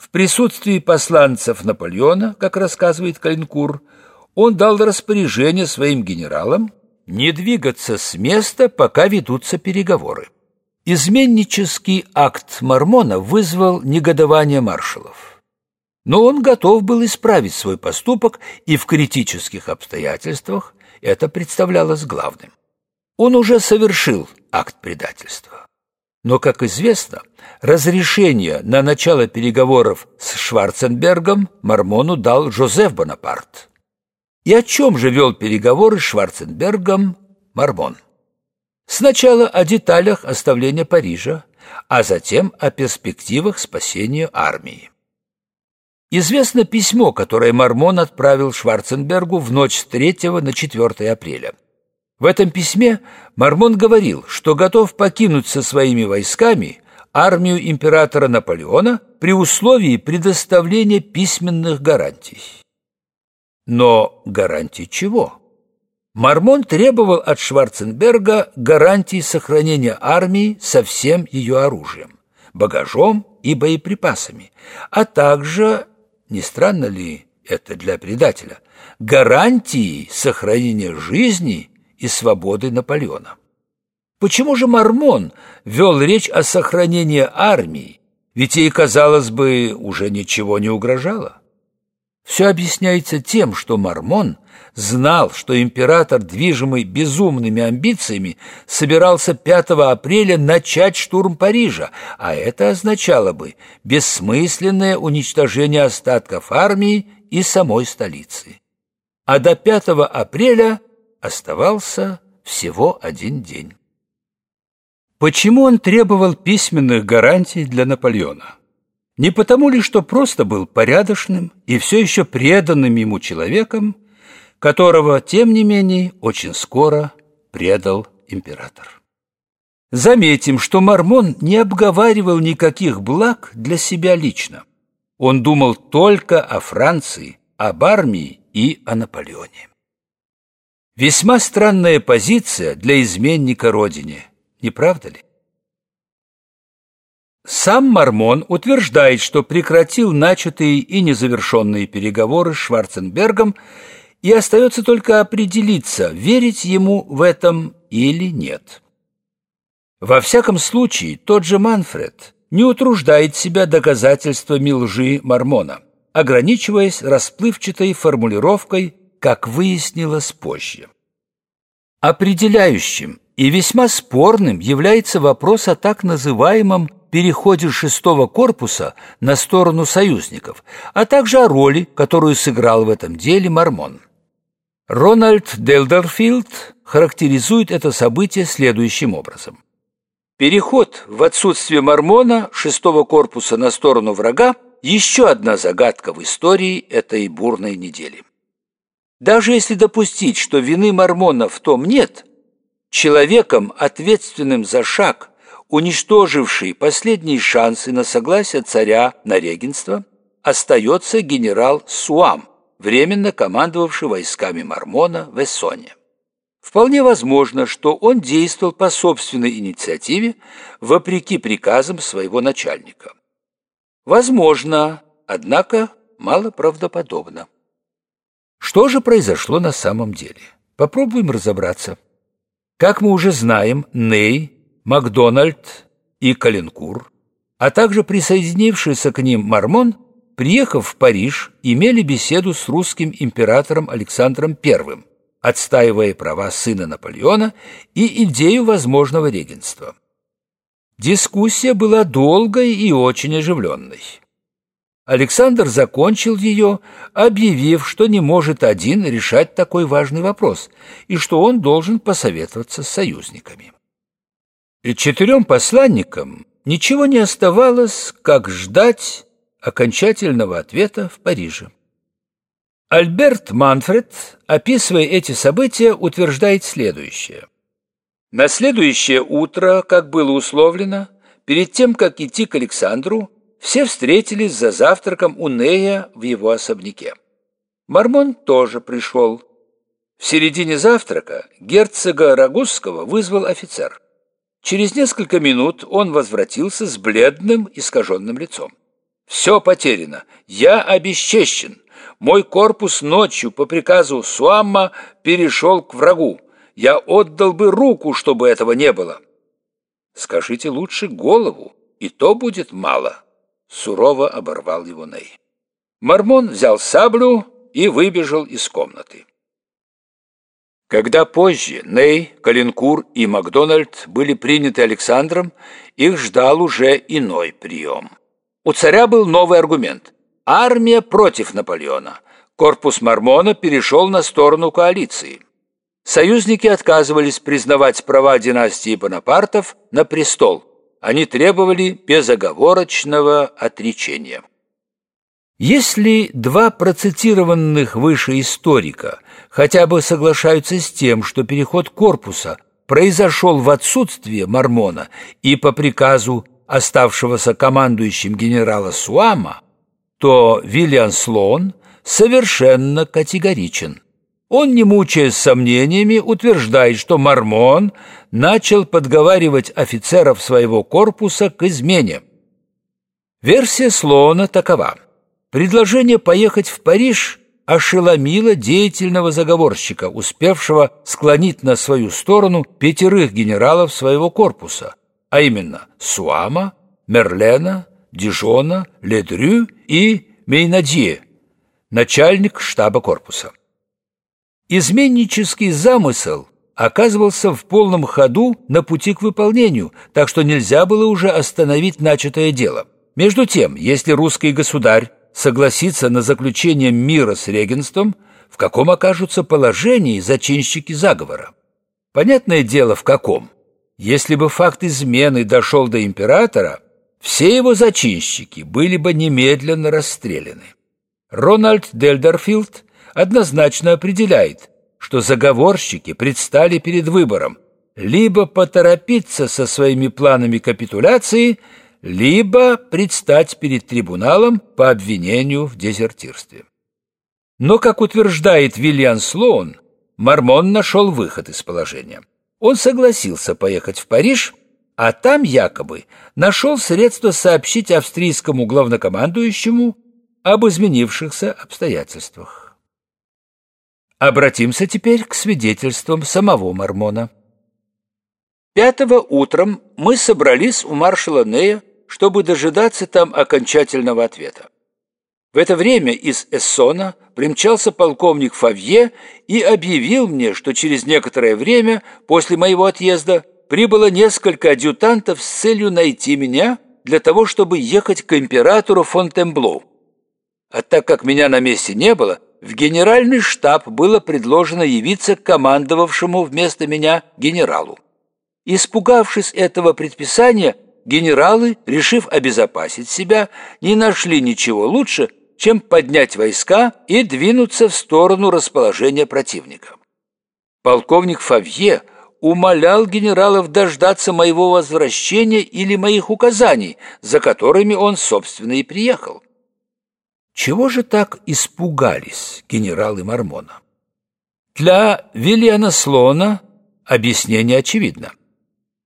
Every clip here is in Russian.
В присутствии посланцев Наполеона, как рассказывает Калинкур, он дал распоряжение своим генералам не двигаться с места, пока ведутся переговоры. Изменнический акт Мормона вызвал негодование маршалов. Но он готов был исправить свой поступок, и в критических обстоятельствах это представлялось главным. Он уже совершил акт предательства. Но, как известно, разрешение на начало переговоров с Шварценбергом Мормону дал Жозеф Бонапарт. И о чем же вел переговоры с Шварценбергом Мормон? Сначала о деталях оставления Парижа, а затем о перспективах спасения армии. Известно письмо, которое Мормон отправил Шварценбергу в ночь с 3 на 4 апреля. В этом письме Мормон говорил, что готов покинуть со своими войсками армию императора Наполеона при условии предоставления письменных гарантий. Но гарантий чего? Мормон требовал от Шварценберга гарантий сохранения армии со всем ее оружием, багажом и боеприпасами, а также, не странно ли это для предателя, гарантии сохранения жизни и свободы Наполеона. Почему же Мормон вел речь о сохранении армии, ведь ей, казалось бы, уже ничего не угрожало? Все объясняется тем, что Мормон знал, что император, движимый безумными амбициями, собирался 5 апреля начать штурм Парижа, а это означало бы бессмысленное уничтожение остатков армии и самой столицы. А до 5 апреля оставался всего один день. Почему он требовал письменных гарантий для Наполеона? Не потому ли, что просто был порядочным и все еще преданным ему человеком, которого, тем не менее, очень скоро предал император. Заметим, что Мормон не обговаривал никаких благ для себя лично. Он думал только о Франции, об армии и о Наполеоне. Весьма странная позиция для изменника родине, не правда ли? Сам Мормон утверждает, что прекратил начатые и незавершенные переговоры с Шварценбергом и остается только определиться, верить ему в этом или нет. Во всяком случае, тот же Манфред не утруждает себя доказательствами лжи Мормона, ограничиваясь расплывчатой формулировкой, как выяснилось позже. Определяющим и весьма спорным является вопрос о так называемом переходе шестого корпуса на сторону союзников, а также о роли, которую сыграл в этом деле Мормон. Рональд Делдерфилд характеризует это событие следующим образом. Переход в отсутствие Мормона шестого корпуса на сторону врага – еще одна загадка в истории этой бурной недели. Даже если допустить, что вины Мормона в том нет, человеком, ответственным за шаг, уничтоживший последние шансы на согласие царя на регенство, остается генерал Суам, временно командовавший войсками Мормона в Эссоне. Вполне возможно, что он действовал по собственной инициативе, вопреки приказам своего начальника. Возможно, однако малоправдоподобно. Что же произошло на самом деле? Попробуем разобраться. Как мы уже знаем, Ней Макдональд и Калинкур, а также присоединившийся к ним Мормон, приехав в Париж, имели беседу с русским императором Александром I, отстаивая права сына Наполеона и идею возможного регенства. Дискуссия была долгой и очень оживленной. Александр закончил ее, объявив, что не может один решать такой важный вопрос и что он должен посоветоваться с союзниками. И четырем посланникам ничего не оставалось, как ждать окончательного ответа в Париже. Альберт Манфред, описывая эти события, утверждает следующее. На следующее утро, как было условлено, перед тем, как идти к Александру, все встретились за завтраком у Нея в его особняке. Мормон тоже пришел. В середине завтрака герцога Рагузского вызвал офицер. Через несколько минут он возвратился с бледным, искаженным лицом. Все потеряно. Я обесчещен. Мой корпус ночью по приказу Суамма перешел к врагу. Я отдал бы руку, чтобы этого не было. Скажите лучше голову, и то будет мало. Сурово оборвал его Ней. Мормон взял саблю и выбежал из комнаты. Когда позже Ней, Калинкур и Макдональд были приняты Александром, их ждал уже иной прием. У царя был новый аргумент. Армия против Наполеона. Корпус Мормона перешел на сторону коалиции. Союзники отказывались признавать права династии Бонапартов на престол. Они требовали безоговорочного отречения. Если два процитированных выше историка хотя бы соглашаются с тем, что переход корпуса произошел в отсутствие Мормона и по приказу оставшегося командующим генерала Суама, то Виллиан Слоун совершенно категоричен. Он, не мучаясь сомнениями, утверждает, что Мормон начал подговаривать офицеров своего корпуса к измене. Версия Слоуна такова. Предложение поехать в Париж ошеломило деятельного заговорщика, успевшего склонить на свою сторону пятерых генералов своего корпуса, а именно Суама, Мерлена, Дижона, Ледрю и Мейнадье, начальник штаба корпуса. Изменнический замысел оказывался в полном ходу на пути к выполнению, так что нельзя было уже остановить начатое дело. Между тем, если русский государь согласится на заключение мира с регенством, в каком окажутся положении зачинщики заговора? Понятное дело, в каком – если бы факт измены дошел до императора, все его зачинщики были бы немедленно расстреляны. Рональд Дельдерфилд однозначно определяет, что заговорщики предстали перед выбором либо поторопиться со своими планами капитуляции, либо предстать перед трибуналом по обвинению в дезертирстве. Но, как утверждает Вильян Слоун, Мормон нашел выход из положения. Он согласился поехать в Париж, а там якобы нашел средства сообщить австрийскому главнокомандующему об изменившихся обстоятельствах. Обратимся теперь к свидетельствам самого Мормона. Пятого утром мы собрались у маршала Нея, чтобы дожидаться там окончательного ответа. В это время из Эссона примчался полковник Фавье и объявил мне, что через некоторое время после моего отъезда прибыло несколько адъютантов с целью найти меня для того, чтобы ехать к императору Фонтенблоу. А так как меня на месте не было, в генеральный штаб было предложено явиться к командовавшему вместо меня генералу. Испугавшись этого предписания, генералы, решив обезопасить себя, не нашли ничего лучше, чем поднять войска и двинуться в сторону расположения противника. Полковник Фавье умолял генералов дождаться моего возвращения или моих указаний, за которыми он, собственно, и приехал. Чего же так испугались генералы Мормона? Для Вильяна Слона объяснение очевидно.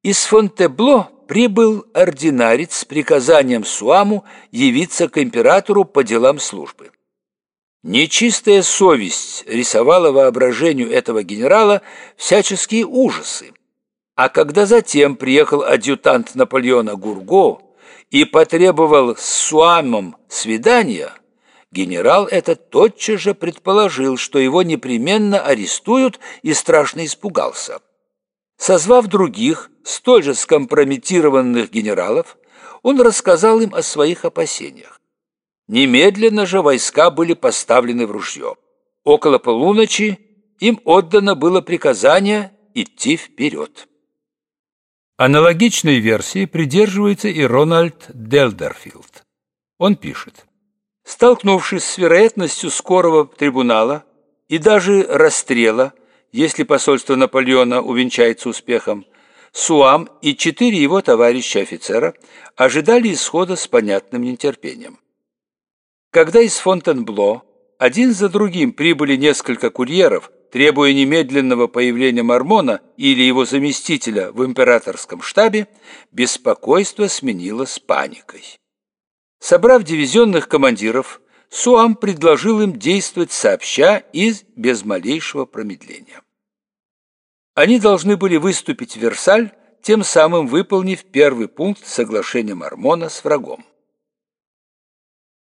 Из Фонтебло прибыл ординарец с приказанием Суаму явиться к императору по делам службы. Нечистая совесть рисовала воображению этого генерала всяческие ужасы. А когда затем приехал адъютант Наполеона Гурго и потребовал с Суамом свидания, генерал этот тотчас же предположил, что его непременно арестуют и страшно испугался. Созвав других, столь же скомпрометированных генералов, он рассказал им о своих опасениях. Немедленно же войска были поставлены в ружье. Около полуночи им отдано было приказание идти вперед. Аналогичной версии придерживается и Рональд Делдерфилд. Он пишет. Столкнувшись с вероятностью скорого трибунала и даже расстрела, если посольство Наполеона увенчается успехом, Суам и четыре его товарища-офицера ожидали исхода с понятным нетерпением. Когда из Фонтенбло один за другим прибыли несколько курьеров, требуя немедленного появления Мормона или его заместителя в императорском штабе, беспокойство сменилось паникой. Собрав дивизионных командиров, Суам предложил им действовать сообща и без малейшего промедления. Они должны были выступить в Версаль, тем самым выполнив первый пункт соглашения Мормона с врагом.